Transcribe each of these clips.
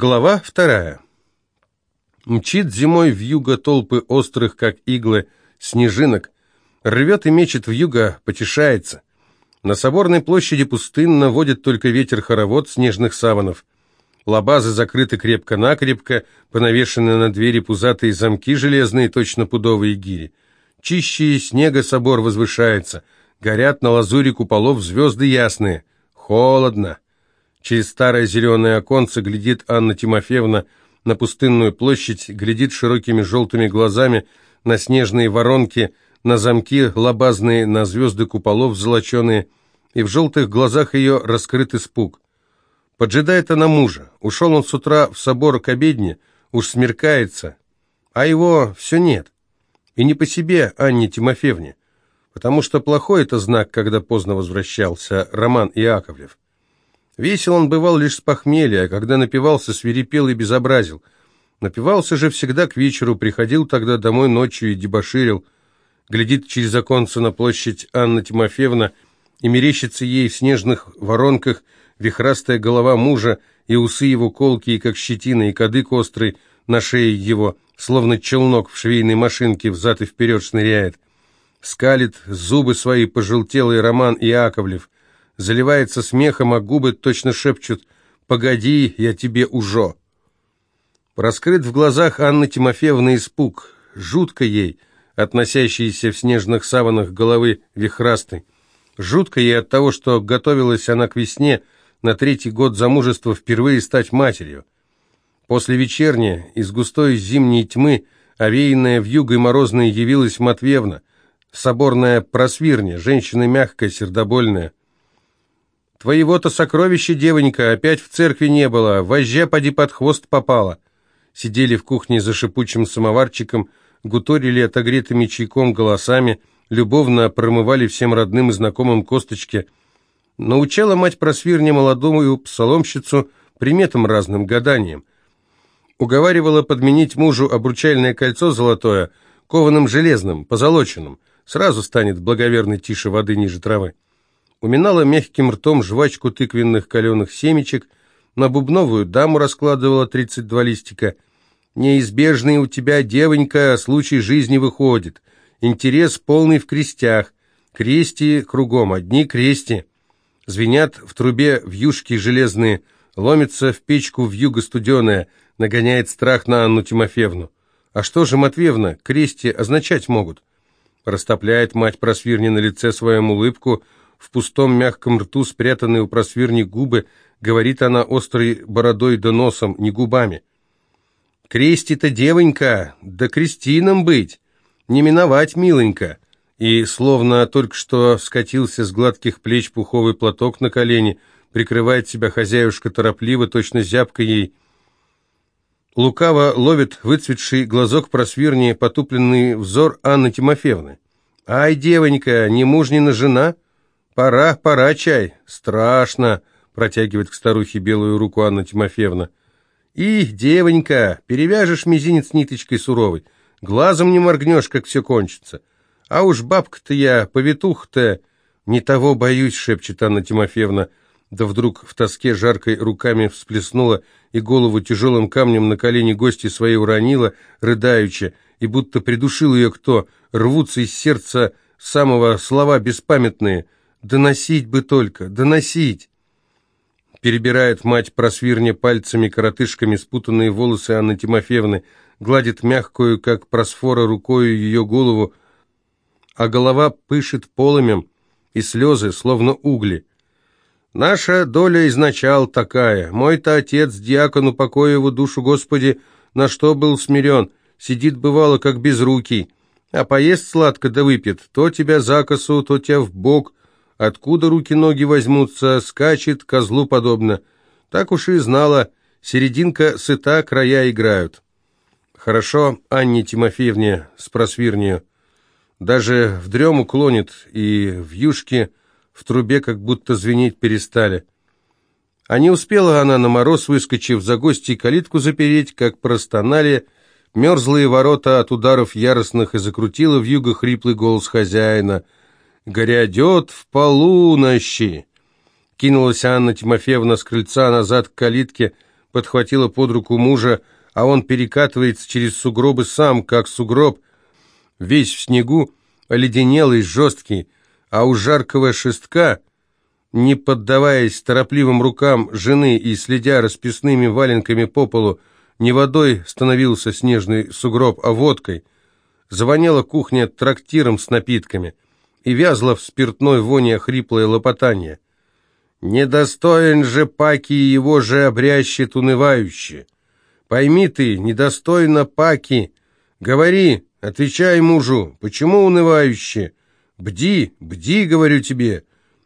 Глава вторая. Мчит зимой в юго толпы острых, как иглы, снежинок, рвет и мечет в юго, потешается. На соборной площади пустынно водит только ветер-хоровод снежных саванов. Лабазы закрыты крепко-накрепко, понавешены на двери пузатые замки железные, точно пудовые гири. Чище снега собор возвышается, горят на лазуре куполов звезды ясные. Холодно. Через старое зеленое оконце глядит Анна Тимофеевна на пустынную площадь, глядит широкими желтыми глазами на снежные воронки, на замки лобазные, на звезды куполов золоченые, и в желтых глазах ее раскрыт испуг. Поджидает она мужа. Ушел он с утра в собор к обедне, уж смеркается, а его все нет. И не по себе Анне Тимофеевне, потому что плохой это знак, когда поздно возвращался Роман Иаковлев. Весел он бывал лишь с похмелья, а когда напивался, свирепел и безобразил. Напивался же всегда к вечеру, приходил тогда домой ночью и дебоширил. Глядит через оконце на площадь Анна Тимофеевна, и мерещится ей в снежных воронках вихрастая голова мужа, и усы его колкие, как щетина, и кадык острый на шее его, словно челнок в швейной машинке взад и вперед шныряет. Скалит зубы свои пожелтелый Роман Иаковлев — заливается смехом, а губы точно шепчут «Погоди, я тебе ужо». Раскрыт в глазах Анны Тимофеевны испуг, жутко ей, относящийся в снежных саванах головы вихрастой. Жутко ей от того, что готовилась она к весне, на третий год замужества впервые стать матерью. После вечерня, из густой зимней тьмы, овеянная вьюгой морозной, явилась Матвеевна, соборная просвирня, женщина мягкая, сердобольная. Твоего-то сокровища, девонька, опять в церкви не было, вожжа поди под хвост попала. Сидели в кухне за шипучим самоварчиком, гуторили отогретыми чайком голосами, любовно промывали всем родным и знакомым косточки. Научала мать просвирня молодому псаломщицу приметам разным гаданиям. Уговаривала подменить мужу обручальное кольцо золотое, кованым железным, позолоченным. Сразу станет благоверный тише воды ниже травы уминала мягким ртом жвачку тыквенных каленых семечек, на бубновую даму раскладывала 32 листика. «Неизбежный у тебя, девонька, случай жизни выходит. Интерес полный в крестях. Крести кругом, одни крести. Звенят в трубе вьюшки железные, ломится в печку вьюга студеная, нагоняет страх на Анну Тимофеевну. А что же, Матвеевна, крести означать могут?» Растопляет мать просвирни на лице своем улыбку – в пустом мягком рту, спрятанные у просверни губы, говорит она острой бородой да носом, не губами. «Крести-то, девонька, да крестином быть! Не миновать, миленька!» И, словно только что скатился с гладких плеч пуховый платок на колени, прикрывает себя хозяюшка торопливо, точно зябка ей. Лукаво ловит выцветший глазок просвирни, потупленный взор Анны Тимофеевны. «Ай, девонька, не мужнина жена?» «Пора, пора, чай! Страшно!» — протягивает к старухе белую руку Анна Тимофеевна. «И, девонька, перевяжешь мизинец ниточкой суровой, глазом не моргнешь, как все кончится. А уж бабка-то я, повитух-то...» «Не того боюсь», — шепчет Анна Тимофеевна, да вдруг в тоске жаркой руками всплеснула и голову тяжелым камнем на колени гости своей уронила, рыдаючи, и будто придушил ее кто, рвутся из сердца самого слова беспамятные — Доносить бы только, доносить!» Перебирает мать просвирня пальцами, коротышками спутанные волосы Анны Тимофеевны, гладит мягкую, как просфора, рукою ее голову, а голова пышет полымем, и слезы, словно угли. «Наша доля изначал такая. Мой-то отец, диакон, упокой его душу, Господи, на что был смирен, сидит, бывало, как безрукий, а поест сладко да выпьет, то тебя за косу, то тебя в бок, Откуда руки-ноги возьмутся, скачет козлу подобно. Так уж и знала, серединка сыта, края играют. Хорошо Анне Тимофеевне с просвирнею. Даже в дрему клонит, и в юшке в трубе как будто звенеть перестали. А не успела она на мороз, выскочив за гостей, калитку запереть, как простонали мерзлые ворота от ударов яростных и закрутила в юго хриплый голос хозяина — «Грядет в полунощи!» Кинулась Анна Тимофеевна с крыльца назад к калитке, подхватила под руку мужа, а он перекатывается через сугробы сам, как сугроб, весь в снегу, оледенелый, жесткий, а у жаркого шестка, не поддаваясь торопливым рукам жены и следя расписными валенками по полу, не водой становился снежный сугроб, а водкой. Звонила кухня трактиром с напитками, и вязла в спиртной воне хриплое лопотание. «Недостоин же паки его же обрящет унывающе!» Пойми ты, недостойно паки. Говори, отвечай мужу, почему унывающе? Бди, бди, говорю тебе.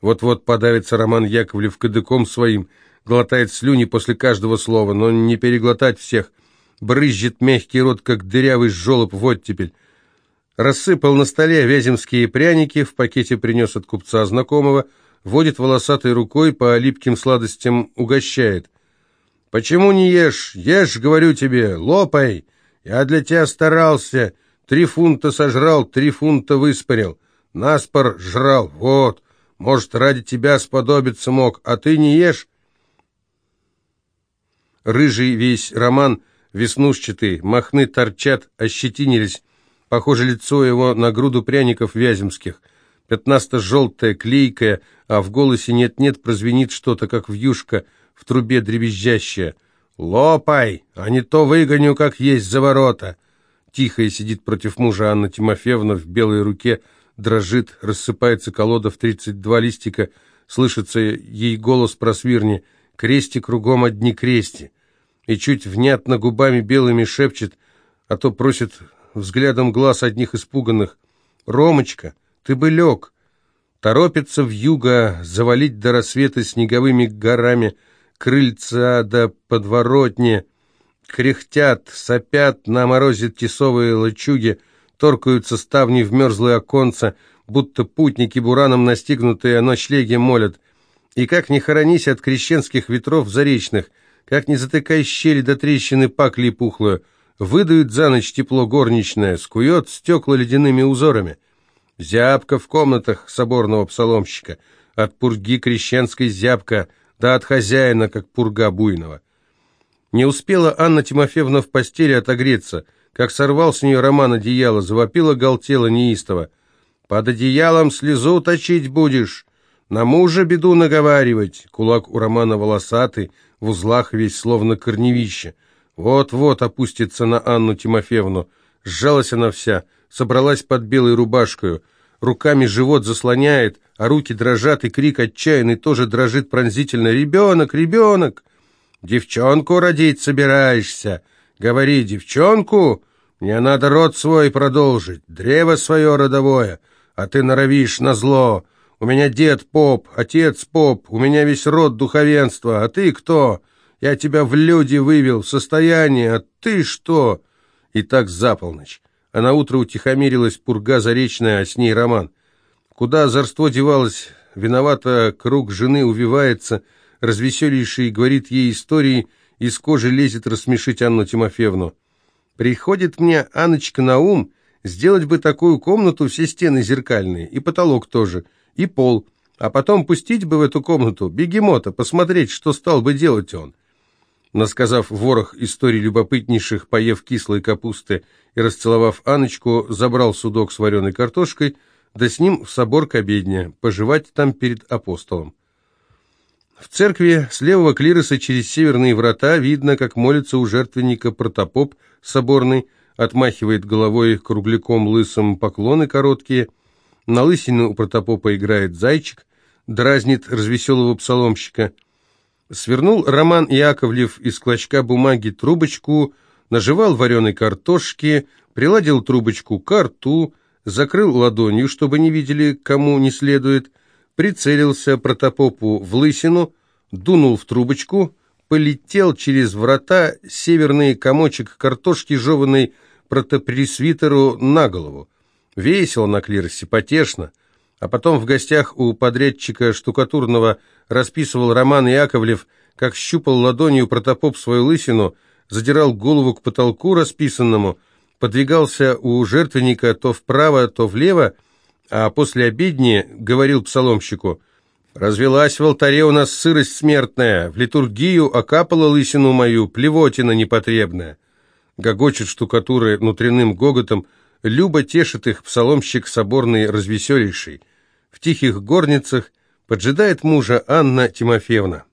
Вот-вот подавится Роман Яковлев кадыком своим, глотает слюни после каждого слова, но не переглотать всех. Брызжет мягкий рот, как дырявый жолоб в оттепель. Рассыпал на столе вяземские пряники, в пакете принес от купца знакомого, водит волосатой рукой по липким сладостям, угощает. «Почему не ешь? Ешь, говорю тебе, лопай! Я для тебя старался, три фунта сожрал, три фунта выспарил, наспор жрал, вот, может, ради тебя сподобиться мог, а ты не ешь?» Рыжий весь роман, веснушчатый, махны торчат, ощетинились, похоже лицо его на груду пряников вяземских, пятнасто-желтое, клейкое, а в голосе нет-нет прозвенит что-то, как вьюшка — в трубе дребезжащая. «Лопай, а не то выгоню, как есть за ворота!» Тихо сидит против мужа Анна Тимофеевна в белой руке, дрожит, рассыпается колода в тридцать два листика, слышится ей голос про свирни «Крести кругом одни крести!» и чуть внятно губами белыми шепчет, а то просит взглядом глаз одних испуганных «Ромочка, ты бы лег!» Торопится в юго завалить до рассвета снеговыми горами – крыльца да подворотни, кряхтят, сопят, на морозе тесовые лачуги, торкаются ставни в мерзлые оконца, будто путники бураном настигнутые о ночлеге молят. И как не хоронись от крещенских ветров заречных, как не затыкай щели до трещины пакли пухлую, выдают за ночь тепло горничное, скует стекла ледяными узорами. Зябка в комнатах соборного псаломщика, от пурги крещенской зябка — да от хозяина, как пурга буйного. Не успела Анна Тимофеевна в постели отогреться, как сорвал с нее роман одеяла, завопила галтела неистово. «Под одеялом слезу точить будешь, на мужа беду наговаривать». Кулак у Романа волосатый, в узлах весь словно корневище. Вот-вот опустится на Анну Тимофеевну. Сжалась она вся, собралась под белой рубашкой, руками живот заслоняет, а руки дрожат, и крик отчаянный тоже дрожит пронзительно. «Ребенок, ребенок! Девчонку родить собираешься? Говори, девчонку? Мне надо род свой продолжить, древо свое родовое, а ты норовишь на зло. У меня дед поп, отец поп, у меня весь род духовенства, а ты кто? Я тебя в люди вывел, в состояние, а ты что?» И так за полночь. А на утро утихомирилась пурга заречная, а с ней роман. Куда озорство девалось, виновато круг жены увивается, развеселейший говорит ей истории, из кожи лезет рассмешить Анну Тимофеевну. Приходит мне, Анночка, на ум, сделать бы такую комнату, все стены зеркальные, и потолок тоже, и пол, а потом пустить бы в эту комнату бегемота, посмотреть, что стал бы делать он. Насказав ворох историй любопытнейших, поев кислой капусты и расцеловав Анночку, забрал судок с вареной картошкой – да с ним в собор к обедне, пожевать там перед апостолом. В церкви с левого клироса через северные врата видно, как молится у жертвенника протопоп соборный, отмахивает головой кругляком лысым поклоны короткие, на лысину у протопопа играет зайчик, дразнит развеселого псаломщика. Свернул Роман Яковлев из клочка бумаги трубочку, наживал вареной картошки, приладил трубочку к рту, закрыл ладонью, чтобы не видели, кому не следует, прицелился протопопу в лысину, дунул в трубочку, полетел через врата северный комочек картошки, жеванной протопресвитеру на голову. Весело на клиросе, потешно. А потом в гостях у подрядчика штукатурного расписывал Роман Яковлев, как щупал ладонью протопоп свою лысину, задирал голову к потолку расписанному — подвигался у жертвенника то вправо, то влево, а после обедни говорил псаломщику, Развелась в алтаре у нас сырость смертная, в литургию окапала лысину мою, плевотина непотребная. Гогочет штукатуры внутренним гоготом, Люба тешит их псаломщик соборный развеселейший. В тихих горницах поджидает мужа Анна Тимофеевна.